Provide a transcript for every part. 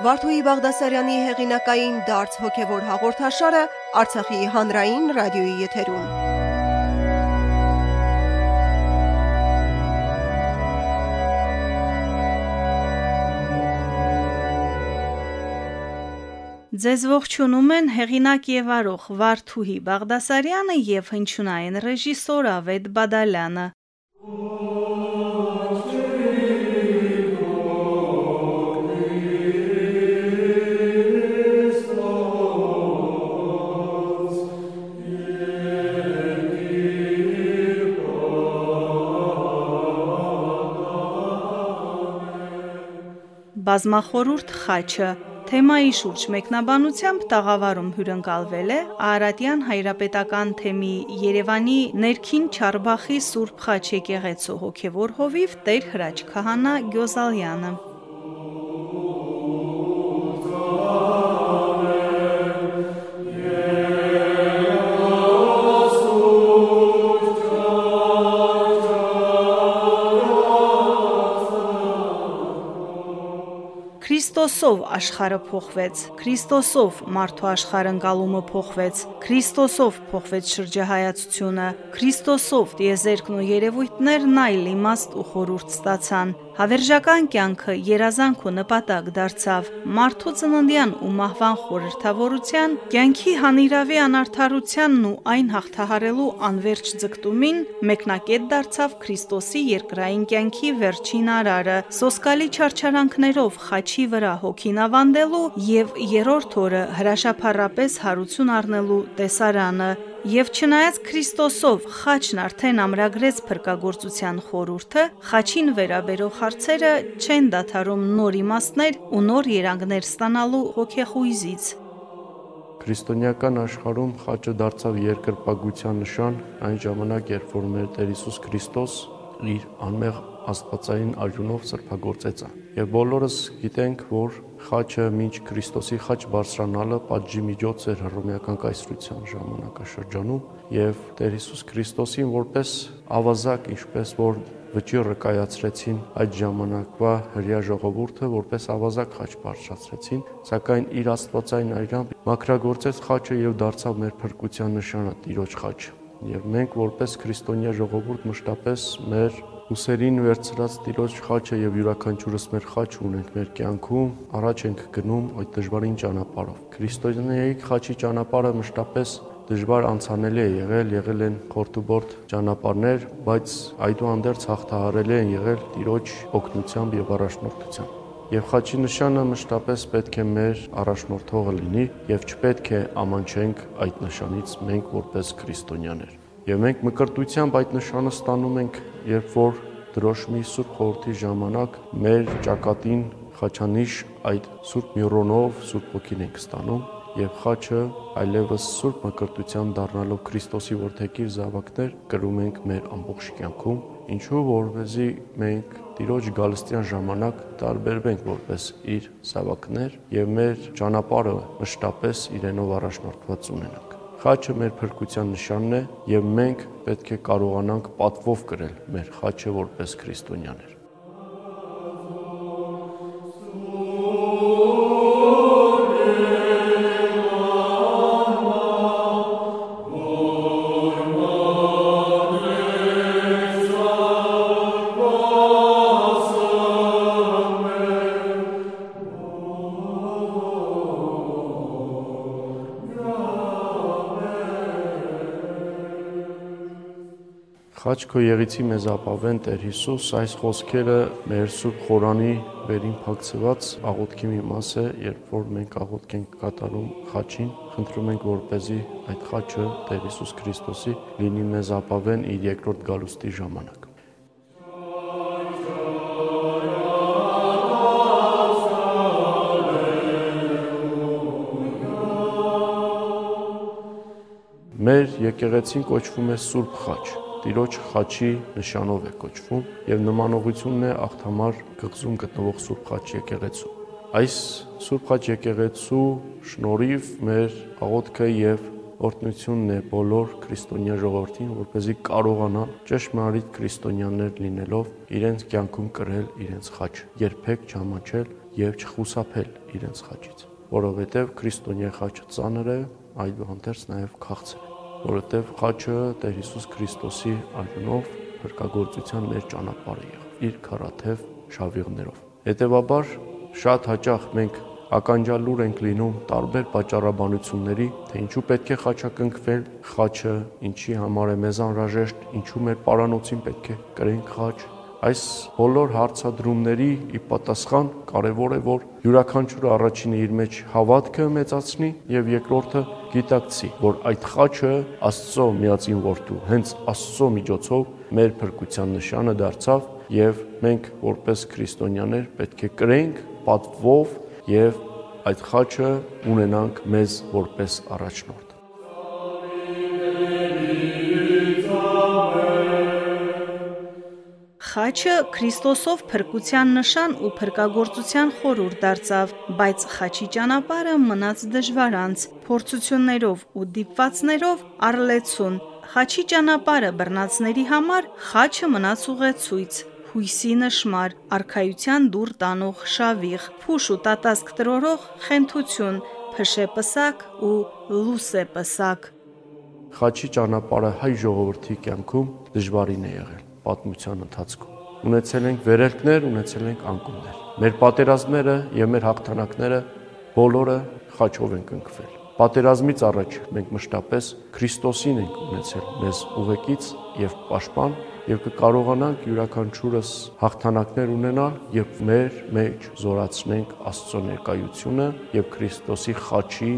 Վարդուհի Բաղդասարյանի հեղինակային դարձ հոգևոր հաղորդաշարը Արցախի հանրային ռադիոյի եթերում։ Ձեզ ողջունում են հեղինակ եւ արող Վարդուհի Բաղդասարյանը եւ հնչյունային ռեժիսոր Ավետ Բադալյանը։ Բազմախորհուրդ խաչը Թեմայի շուրջ մեկնաբանությամբ տաղավարում հյուրընկալվել է Արարատյան հայրապետական թեմի Երևանի ներքին Չարբախի Սուրբ Խաչ եկեղեցու հոգևոր հովիվ Տեր Հրաչ քահանա Գյոզալյանը։ Քրիստոսով աշխարհը փոխվեց, Քրիստոսով մարդու աշխարհընկալումը փոխվեց, Քրիստոսով փոխվեց շրջահայացությունը, Քրիստոսով դիեզերքն ու երևույթներն այլ իմաստ ու խորուրդ ստացան։ Հավերժական կյանքը երազանք ու նպատակ դարձավ մարդու ծննդյան ու մահվան խորհրդավորության, կյանքի հանիրավի անարթարությանն ու այն հաղթահարելու անverջ ձգտումին մեկնակետ դարձավ Քրիստոսի երկրային կյանքի վերջին արարը, սոսկալի չարչարանքներով խաչի վրա հոգին ավանդելու եւ երրորդ օրը հրաշափառապես հարություն առնելու տեսարանը, Եվ չնայած Քրիստոսով խաչն արդեն ամրագրեց փրկagorցության խորուրդը, խաչին վերաբերող հարցերը չեն դադարում նոր իմաստներ ու նոր երանգներ ստանալու հոգեխույզից։ Քրիստոնեական աշխարհում խաչը դարձավ երկրպագության նշան այն ժամանակ, երբ որ մեր Տեր Հիսուս Քրիստոս իր անմեղ աստվածային արյունով սրբագործեց այն։ Եվ բոլորս գիտենք, որ խաչը մինչ Քրիստոսի խաչ բարձրանալը պատժի միջոց էր հռոմեական կայսրության ժամանակաշրջանում եւ Տեր Հիսուս Քրիստոսին որպես ավազակ, ինչպես որ վճիռը կայացրեցին այդ ժամանակվա հрья ժողովուրդը որպես ավազակ խաչ բարձրացրեցին, սակայն իր աստվածային այրան մակրագործեց խաչը եւ դարձավ մեր փրկության նշանը՝ Տիրոջ խաչը։ Եվ մենք որպես քրիստոնյա ժողովուրդ մշտապես մեր ուսերին վերցրած տիրոջ խաչը եւ յուրաքանչյուրս մեր խաչ ունենք մեր կյանքում, առաջ ենք գնում այդ դժվարին ճանապարհով։ Քրիստոնեայի խաչի ճանապարհը մշտապես դժվար անցանելի է եղել, եղել են խորտուբորտ ճանապարհներ, բայց այդուհանդերձ հաղթահարելի են եղել տիրոջ օգնությամբ եւ առաջնորդությամբ։ Եվ խաչի նշանը մշտապես պետք է մեր առաջնորդողը լինի եւ չպետք է ամանչենք այդ նշանից մենք որպես քրիստոնյաներ։ Եվ մենք մկրտությամբ այդ նշանը ստանում ենք, երբ որ դրոշմի Սուրբ Խորհրդի ժամանակ մեր ճակատին խաչանիշ այդ Սուրբ Միրոնով Սուրբ Ոգին ենք ստանում եւ խաչը այլևս Սուրբ մկրտությամբ դառնալով Քրիստոսի որդեկիր զավակներ կրում ենք մեր ամբողջ կյանքում, ինչու որովհետեւ մենք Տիրոջ գալստյան ժամանակ տարբերվենք որպես իր զավակներ եւ մեր ճանապարհը մշտապես իրենով առաջնորդված ունենանք։ Խաչը մեր փրկության նշանն է եւ մենք պետք է կարողանանք պատվով կրել մեր խաչը որպես քրիստոնյաներ։ Խաչ քո եղիցի մեզ ապավեն Տեր Հիսուս, այս խոսքերը մեր Սուրբ Խորանի վերին փակցված աղոթքի մի մաս է, երբ որ մենք աղոթք ենք կատարում խաչին, խնդրում ենք որպեսզի այդ խաչը Տեր Հիսուս Քրիստոսի լինի մեզ ապավեն իր երկրորդ գալուստի ժամանակ։ Մեր եկեղեցին կոչվում է Սուրբ Խաչ Տիրոջ խաչի նշանով է կոչվում եւ նմանողությունն է աղթամար գղզում գտնվող Սուրբ Խաչ եկեղեցու։ Այս Սուրբ Խաչ եկեղեցու շնորհիվ մեր աղոթքը եւ օրհնությունն է բոլոր քրիստոնյա ժողովրդին, որպեսզի կարողանան ճշմարիտ քրիստոնյաներ լինելով իրենց կյանքում կրել իրենց խաչը, երբեք չհամաչել եւ չխուսափել իրենց խաչից, որովհետեւ քրիստոնյա խաչը ծանր է, այդուհանդերձ նաեւ քաղցր է, որովհետեւ խաչը Տեր Հիսուս Քրիստոսի արյունով հրկագործության մեր ճանապարհը եղավ իր քարաթև շավիղներով։ Հետևաբար շատ հաճախ մենք ականջալուր ենք լինում տարբեր պատճառաբանությունների, թե ինչու պետք է խաչակնկվել խաչը, ինչի համար է մեզ անհրաժեշտ, ինչու մեր պարանոցին պետք է կրենք խաչ։ Այս բոլոր հարցադրումների ի պատասխան կարևոր է, որ յուրաքանչյուրը առաջինը իր մեջ հավատքը մեծացնի եւ երկրորդը գիտակցի, որ այդ խաչը Աստծո միածին որդու, հենց Աստծո միջոցով մեր փրկության նշանը դարձավ եւ մենք որպես քրիստոնյաներ պետք է կրենք պատվով եւ այդ խաչը ունենանք մեզ որպես առաջնորդ։ Խաչը Քրիստոսով փրկության նշան ու փրկagorցության խորուր դարձավ, բայց խաչի ճանապարհը մնաց դժվարանց, փորձություններով ու դիպվածներով առլեցուն։ Խաչի ճանապարհը բռնածների համար խաչը մնաց ուղեցույց, հույսի նշմար, արխայության դուր տանող շավիղ, փուշ ու տատասկ տրորող խենթություն, փշե պսակ ու լուսե պսակ։ Խաչի ճանապարհը հայ ժողովրդի կյանքում դժվարին է եղել պատմության ընթացքում։ Ունեցել ենք վերելքներ, ունեցել ենք անկումներ։ Մեր պատերազմները եւ մեր հաղթանակները բոլորը խաչով են կնքվել։ Պատերազմից առաջ մենք մշտապես Քրիստոսին ենք ունեցել մեզ ուղեկից եւ պաշտպան եւ կկարողանանք յուրաքանչյուրս հաղթանակներ ունենալ, երբ մեր մեջ զորացնենք Աստծո ներկայությունը եւ Քրիստոսի խաչի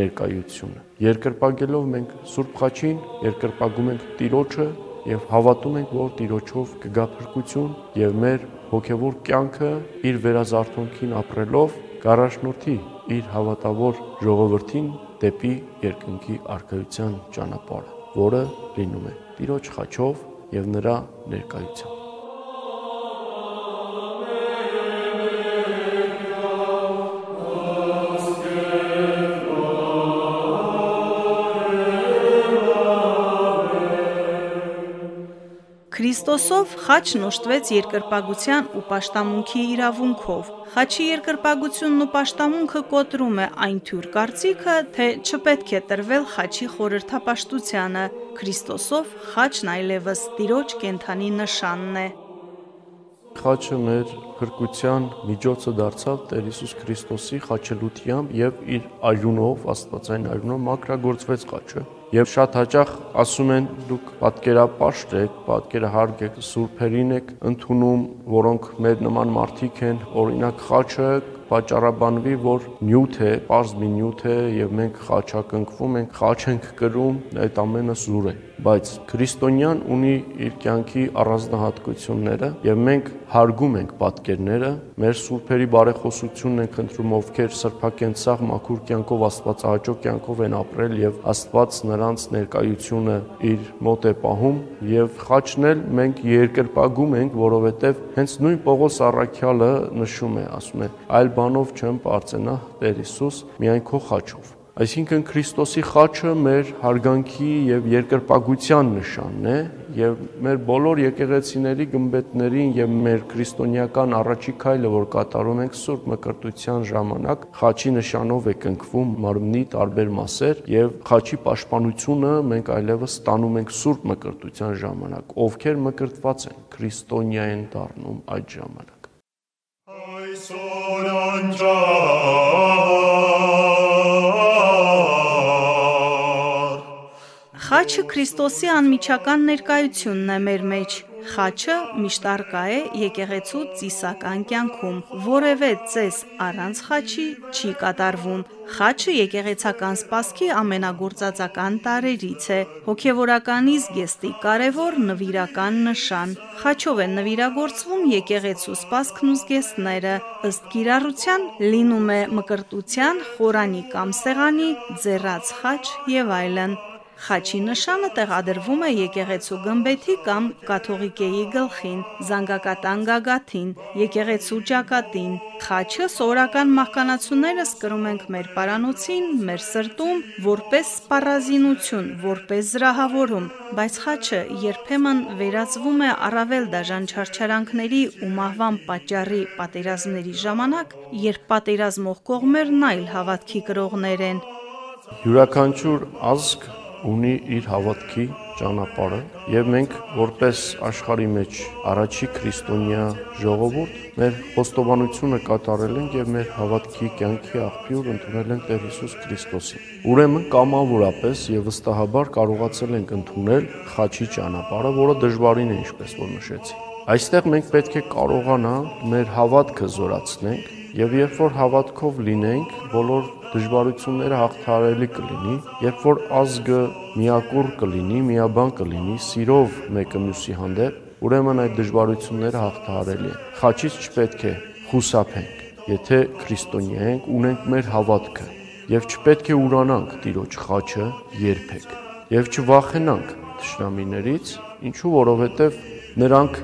ներկայությունը։ Երկրպագելով մենք Սուրբ խաչին, երկրպագում ենք Տիրոջը եւ հավատում ենք, որ Տիրոջով կգա փրկություն եւ մեր հոգեվոր կյանքը իր վերազարթոնքին ապրելով գարաշնորթի իր հավատավոր ժողովրդին դեպի երկնքի արքայության ճանապարհը, որը լինում է Տիրոջ խաչով եւ նրա ներկայությամբ։ Քրիստոսով խաչն ուշտվեց երկրպագության ու պաշտամունքի իրավունքով։ Խաչի երկրպագությունն ու պաշտամունքը կոտրում է այն թյուր կարծիքը, թե չպետք է տրվել խաչի խորհրդապաշտությանը։ Քրիստոսով խաչն այլևս Տիրոջ կենթանի նշանն է։ Խաչը մեր փրկության միջոցը դարձավ Տեր Հիսուս Քրիստոսի խաչելությամբ եւ իր այրունով, Աստվածային այրունով մակրագործվեց խաչը Եվ շատ հաճախ ասում են դուք պատկերապաշտ եք, պատկերահարգ եք, սուրբերին եք ընդունում, որոնք մեր նման մարդիկ են, օրինակ խաչը պատճառաբանվի, որ նյութ է, པարզ մի նյութ է եւ մենք խաչակնկվում ենք, խաչ ենք կրում, այդ ամենը զուր է բայց քրիստոնյան ունի իր կյանքի առանձնահատկությունները եւ մենք հարգում ենք պատկերները մեր սուրբերի բարեխոսությունն ենք ընտրում ովքեր սրբակենցաղ մաքուր կյանքով աստվածահաճո կյանքով են ապրել եւ աստված նրանց ներկայությունը իր մոտ է պահում եւ խաչն էլ մենք երկրպագում ենք որովհետեւ հենց նույն Պողոս Առաքյալը նշում է ասում է այլ բանով չեմ པարծենա Տեր Հիսուս միայն քո խաչով Այսինքն Քրիստոսի խաչը մեր հարգանքի եւ երկրպագության նշանն է եւ մեր բոլոր եկեղեցիների գմբեթներին եւ մեր քրիստոնեական առաջի քայլը, որ կատարում ենք Սուրբ Մկրտության ժամանակ, խաչի նշանով է կնքվում մարմնի տարբեր մասեր եւ խաչի պաշտպանությունը մենք այլևս ստանում ենք Սուրբ Մկրտության ժամանակ, ովքեր մկրտված են, քրիստոնյա են դառնում այդ ժամանակ։ Այսօր անջա Խաչը Քրիստոսի անմիջական ներկայությունն է մեր մեջ։ Խաչը միշտ արկա է եկեղեցու ծիսական կյանքում։ Որևէ ծես առանց խաչի չի կատարվում։ Խաչը եկեղեցական սպասքի ամենագործածական տարերից է։ Հոգևորականի զգեստի կարևոր նվիրական նշան։ Խաչով են նվիրագործվում եկեղեցու սպասքն ու զգեստները։ Ըստ կիրառության լինում է մկրտության, խորանի կամ սեղանի, ձեռած խաչ եւ այլն։ Խաչի նշանը տեղադրվում է եկեղեցու գմբեթի կամ կաթողիկեի գլխին, զանգակատան գագաթին, եկեղեցու ճակատին։ Խաչը սովորական մահկանացուներս կրում ենք մեր պարանոցին, մեր սրտում, որպես սպառազինություն, որպես զրահավորում, բայց խաչը երբեմն վերածվում է առավել դաժան չարչարանքների ու մահվան պատճառի պատերազմների ժամանակ, երբ պատերազմող կողմերն այլ հավատքի կրողներ են։ Յուրաքանչյուր ազգ ունի իր հավատքի ճանապարհը եւ մենք որպես աշխարհի մեջ առաջի քրիստոնյա ժողովուրդ մեր խոստովանությունը կատարել ենք եւ մեր հավատքի կյանքի աղբյուր ընդունել ենք Տեր Հիսուս Քրիստոսին։ Ուրեմն կամավորապես եւ վստահաբար կարողացել ենք ընդունել խաչի ճանապարհը, որը դժվարին է, ինչպես որ նշեցի։ Այստեղ մենք պետք է կարողանալ մեր հավատքը զորացնենք եւ երբ որ հավատքով լինենք, բոլոր դժվարությունները հաղթարելի կլինի, երբ որ ազգը միակուր կլինի, միաբան կլինի, սիրով մեկը մյուսի հանդեպ, ուրեմն այդ դժվարությունները հաղթահարելի են։ Խաչից չպետք է խուսափենք, եթե քրիստոնյա ենք, ունենք մեր հավատքը, եւ չպետք է ուրանանք Տիրոջ խաչը երբեք, եւ չվախենանք թշնամիներից, ինչու որովհետեւ նրանք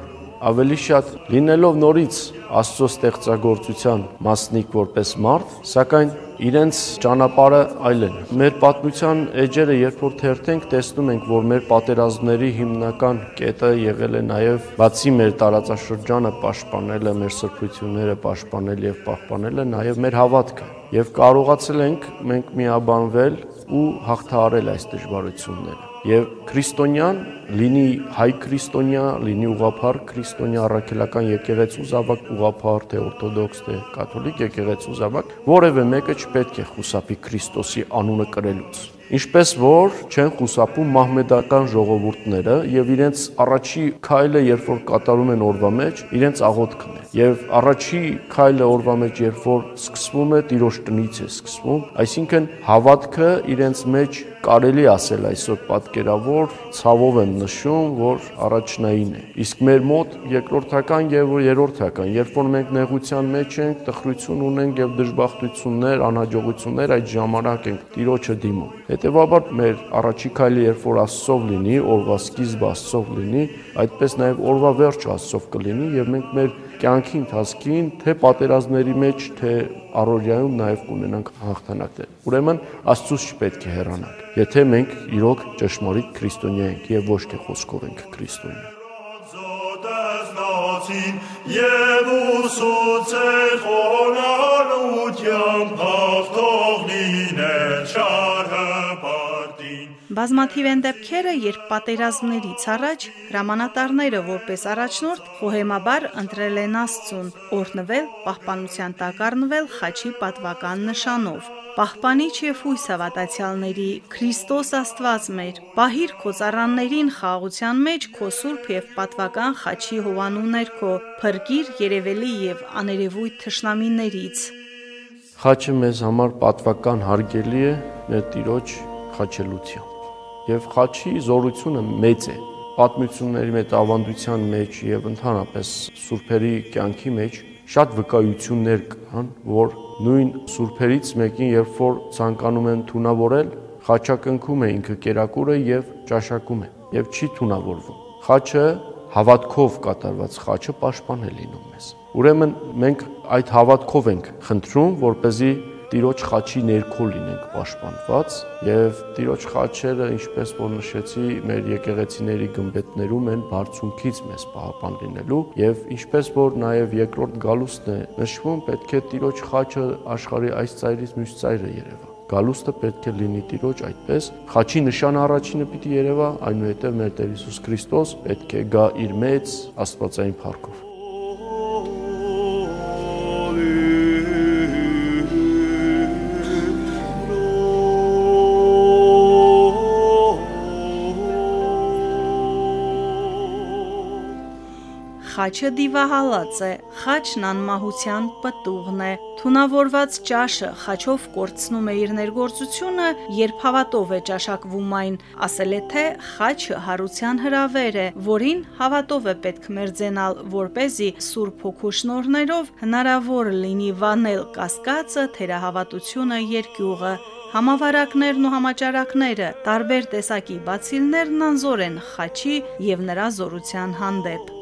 ավելի շատ լինելով նորից Աստծո ստեղծագործության մասնիկ որպես մարդ, սակայն իրենց ճանապարհը այլ են։ Մեր պատմության էջերը, երբ որ թերթենք, տեսնում ենք, որ մեր պատերազմների հիմնական կետը եղել է նաև բացի մեր տարածաշրջանը պաշտպանելը, մեր սրբությունները պաշտպանել եւ պահպանել է նաև մեր հավատքը։ Եվ կարողացել ենք մենք միաբանվել ու հաղթահարել այս դժվարությունները։ Եվ քրիստոնյան լինի հայ քրիստոնյա, լինի ուղափառ քրիստոնյա, առաքելական եկեղեցու զավակ, ուղափառ թե օրթոդոքս թե կաթոլիկ եկեղեցու զավակ, որևէ մեկը չպետք է խուսափի Քրիստոսի անունը կրելուց ինչպես որ չեն խուսափում մահմեդական ժողովուրդները եւ իրենց առաջի քայլը երբ որ կատարում են օրվա մեջ իրենց աղոթքն է եւ առաջի քայլը օրվա մեջ երբ որ սկսվում է տիրոջ տնից է սկսվում այսինքն հավատքը իրենց մեջ կարելի ասել այսօր պատկերավոր ցավով եմ նշում, որ առաջնային է։ Իսկ մեր մոտ երկրորդական եւ երրորդական, երբ որ մենք նեղության մեջ ենք, տխրություն ունենք եւ դժբախտություններ, անհաջողություններ, այդ ժամանակ ենք Տիրոջը դիմում։ Հետևաբար մեր առաջի քայլը երբ որ Աստծով լինի, օրվա սկիզբը Աստծով լինի, այդպես նաեւ օրվա վերջը Աստծով կլինի եւ մենք մեր կյանքի ընթացքին թե պատերազմների մեջ, թե առօրյայում նաև կունենանք հաղթանակներ։ Ուրեմն Աստծուց չպետք է հեռանանք, եթե մենք իրոք ճշմարիտ քրիստոնյա ենք եւ ոչ թե խոսքով ենք քրիստոնյա եւ ուսուցե խոնարհությամբ Բազմաթիվ են դեպքերը, երբ պատերազմներից առաջ հրամանատարները որպես առաջնորդ խոհեմաբար ընտրել են Աստծուն, օրնվել, պահպանության տակ առնվել խաչի պատվական նշանով։ Պահպանիչ եւ հույս հավատացյալների Քրիստոս Աստված մեր, պահիր քո ծառաններին խաղաղության մեջ քո սուրբ եւ պատվական խաչի հովանու ներքո, փրկիր երևելի եւ աներևույթ թշնամիներից։ Խաչը մեզ համար պատվական հարգելի է մեր Տիրոջ խաչելությամբ եւ խաչի զորությունը մեծ է պատմությունների մեջ ավանդության մեջ եւ ընդհանրապես սուրբերի կյանքի մեջ շատ վկայություններ կան, որ նույն սուրբերից մեկին, երբ որ ցանկանում են թունավորել, խաչակնքում է ինքը կերակուրը եւ ճաշակում է եւ չի թունավորվում։ Խաչը հավատքով կատարված խաչը պաշտպան է լինում մեզ։ Ուրեմն մենք այդ հավատքով ենք խնդրում, որ เป զի Տիրոջ խաչի ներքո լինենք պաշտպանված եւ Տիրոջ խաչերը, ինչպես որ նշեցի, մեր եկեղեցիների գմբեթներում են բարձունքից մեզ պահապան լինելու եւ ինչպես որ նաեւ երկրորդ գալուստն է նշվում, պետք է Տիրոջ խաչը աշխարհի այս ծայրից մյուս ծայրը երևա գալուստը պետք է լինի Տիրոջ այդպես. Խաչի նշանը առաջինը պիտի երևա այնուհետև մեր Տեր Հիսուս Քրիստոս պետք է գա իր մեծ աստվածային փառքով Խաչը դիվահալած է, խաչն անմահության պտուղն է։ Թունավորված ճաշը խաչով կորցնում է իր ներգործությունը, երբ հավատով է ճաշակվում այն։ Ասել է թե խաչը հարության հրավեր է, որին հավատով է պետք մերձենալ, որ เป զի Սուրբ Հոգու շնորներով հնարավոր լինի վանել կասկածը, թերահավատությունը, երկյուղը։ Համավարակներն ու համաճարակները, տարբեր տեսակի բացիլներն անզոր են խաչի եւ նրա զորության հանդեպ։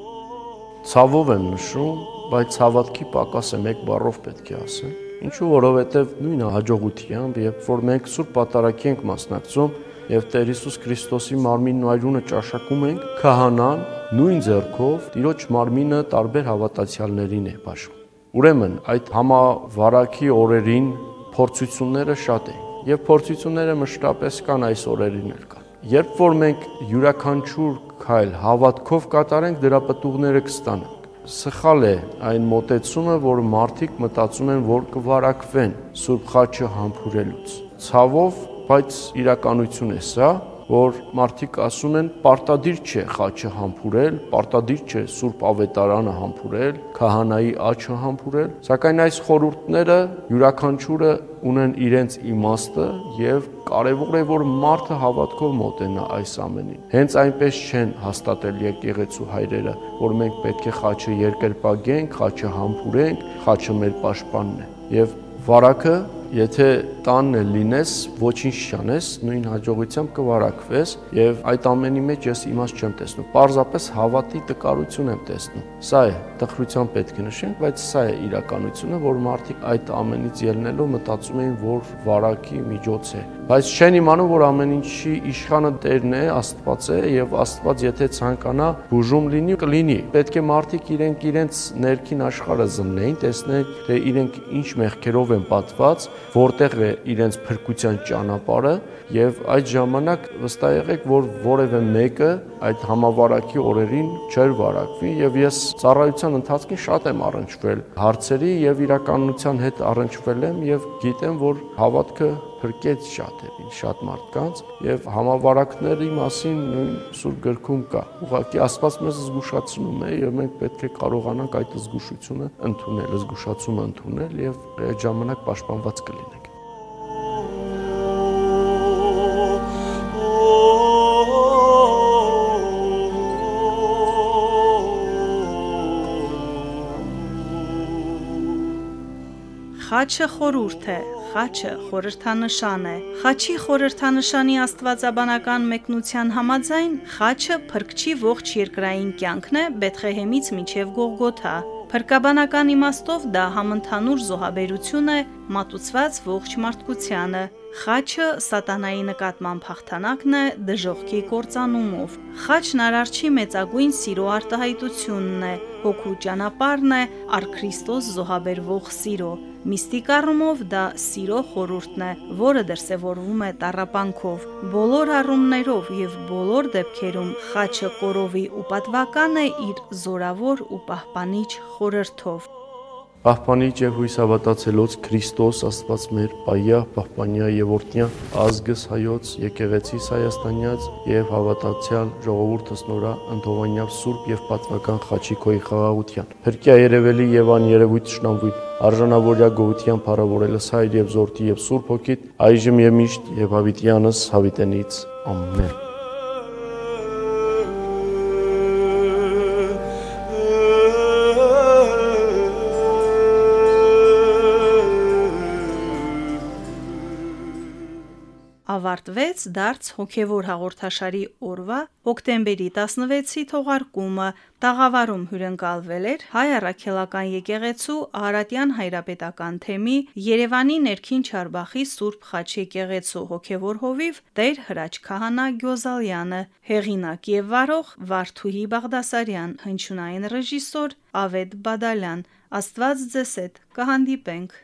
Ցավով եմ նշում, բայց ցավատքի պակասը մեկ բառով պետք է ասեմ։ Ինչու որովհետև նույն հաջողությամբ, երբ որ մենք Սուրբ Պատարագի ենք մասնակցում եւ Տեր Հիսուս Քրիստոսի մարմինն ու այրունը ճաշակում ենք, քահանան նույն ձեռքով Տիրոջ մարմինը տարբեր հավատացյալներին է բաշխում։ Ուրեմն այդ համավարակի օրերին փորձությունները շատ են եւ փորձությունները մշտապես կան այս օրերին էլ կան։ Երբ որ մենք յուրաքանչյուր քայլ հավատքով կատարենք, դրա պատուղները կստանանք։ Սխալ է այն մտածումը, որ մարդիկ մտածում են, որ կվարակվեն Սուրբ Խաչը համբուրելուց։ Ցավով, բայց իրականություն է սա, որ մարդիկ ասում են պարտադիր չէ խաչը համբուրել, պարտադիր չէ Սուրբ Ավետարանը համբուրել, քահանայի աչը համբուրել, սակայն այս խորհուրդները յուրաքանչյուրը ունեն իրենց իմաստը եւ կարեւոր է որ մարդը հավատքով մոտենա այս ամենին։ Հենց այնպես չեն հաստատել եկեղեցու հայրերը, որ մենք պետք է խաչը երկրպագենք, խաչը համբուրենք, խաչը մեր պաշտպանն է։ Եվ վարակը Եթե տանն էլ լինես, ոչինչ չանես, նույն հաջողությամբ կվարակվես եւ այդ ամենի մեջ ես իմաստ չեմ տեսնում։ Պարզապես հավատի տկարություն եմ տեսնում։ Սա է տխրության պետք է նշենք, բայց սա է իրականությունը, որ մարդիկ այդ ամենից ելնելով մտածում էին, որ վարակի միջոց է։ Բայց չեն իմանում, որ ամեն ինչի իշխանը Տերն է, Աստված է եւ Աստված եթե ցանկանա բուժում լինի, կլինի։ Պետք է մարդիկ իրենք իրենց ներքին աշխարհը զննեին, տեսնեն, թե իրենք ինչ մեղքերով են պատված որտեղ է իրենց փրկության ճանապարհը եւ այդ ժամանակ վստահ եղեք, որ որևէ մեկը այդ համավարակի օրերին չեր վարակվի եւ ես ծառայության ընթացքին շատ եմ առնչվել հարցերի եւ իրականության հետ առնչվել եմ եւ գիտեմ, որ հավատքը փրկեց շատերին, շատ մարդկանց եւ համավարակների մասին նույն սուր գրքում կա։ Ուղղակի Աստված մեզ զգուշացնում է եւ մենք պետք է կարողանանք այդ զգուշությունը ընդունել, զգուշացումը ընդունել եւ ժամանակ պաշտպանված կլինենք։ Խաչը խորուրդ է, խաչը խորհրդանշան է։ Խաչի խորհրդանշանի աստվածաբանական մեկնության համաձայն խաչը փրկչի ողջ երկրային կյանքն է Բեթխեհեմից մինչև Գողգոթա։ Փրկաբանական իմաստով դա համընդհանուր զոհաբերություն է մատուցված ողջ մարդկությանը։ Խաչը սատանայի նկատմամբ հաղթանակն է դժողքի կործանումով։ Խաչն արարչի մեծագույն սիրո արտահայտությունն է, հոգու ճանապարհն է առ Քրիստոս զոհաբերվող սիրո։ Միստիկ առումով դա սիրո խորհուրդն է, որը դրսևորվում է տառապանքով։ Բոլոր առումներով եւ բոլոր դեպքերում խաչը կորովի ու պատվական է իր զորավոր ու պահպանիչ խորհրդով։ Պահպանիչ եւ հույսավատացելոց Քրիստոս Աստված մեր Պայա, Պահպանյա եւ Օրտնյա ազգս հայոց, եկեղեցիս Հայաստանյաց եւ հավատացյալ ժողովուրդս նորա ընդհովանյավ Սուրբ եւ պատվական խաչի քոյի խաղաղության։ Փրկյա երևելի եւ աներևույթ շնամվույթ արժանավորյա գողության փառավորելս հայր եւ զորթի եւ Սուրբ հոգիտ այժմ եւ միշտ եւ հավիտյանս հավիտենից ամեն ավարտվեց դարձ հոգևոր հաղորդաշարի օրվա հոկտեմբերի 16-ի թողարկումը։ Տաղավարում հյուրընկալվել էր Հայ Առաքելական եկեղեցու Արարատյան հայրապետական թեմի Երևանի ներքին Չարբախի Սուրբ Խաչ եկեղեցու հոգևոր հովիվ Տեր Հրաչ Քահանա Գյոզալյանը, հեղինակ եւ վարող Վարդուհի Բաղդասարյան, հնչյունային ռեժիսոր Ավետ Բադալյան։ Աստված ձեզ հետ կհանդիպենք